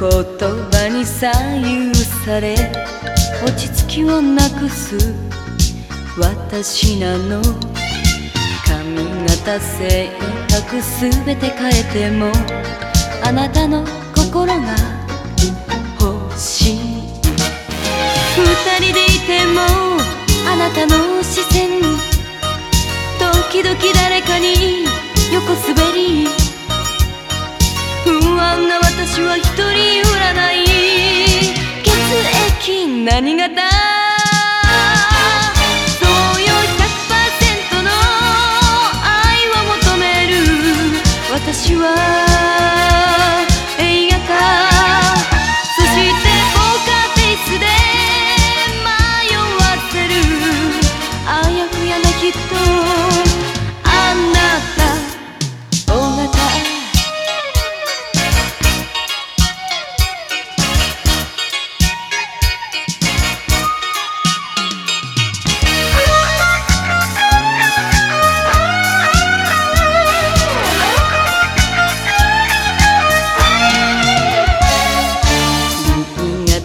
言葉に左右され落ち着きをなくす私なの。髪型性格すべて変えてもあなたの心が欲しい。二人でいてもあなたの私は一人占い。血液何型？そうよ100%の愛を求める私は A 型そしてポカーフェイスで迷わせる。あやふやなきっと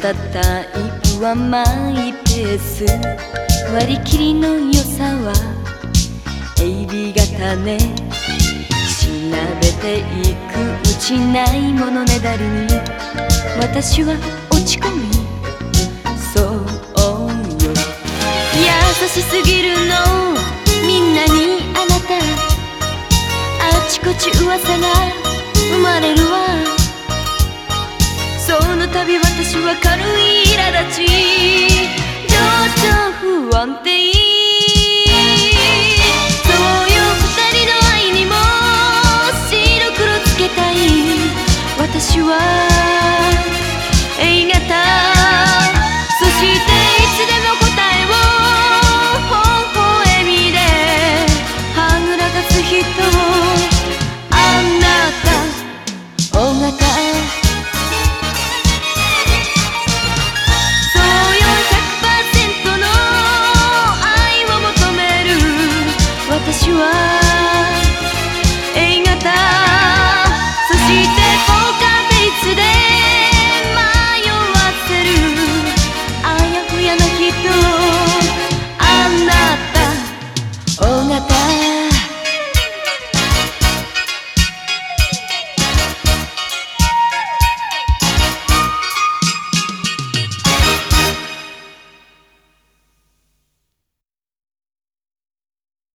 新潟タイプはマイペース割り切りの良さは AB 型ね調べていくうちないものねだりに。私は落ち込み。そうよ優しすぎるの。みんなにあなた。あちこち噂が生まれるわ。この度私は軽い苛立ち。情緒不安定。うよ二人の愛にもつけたい。私は A 型。私は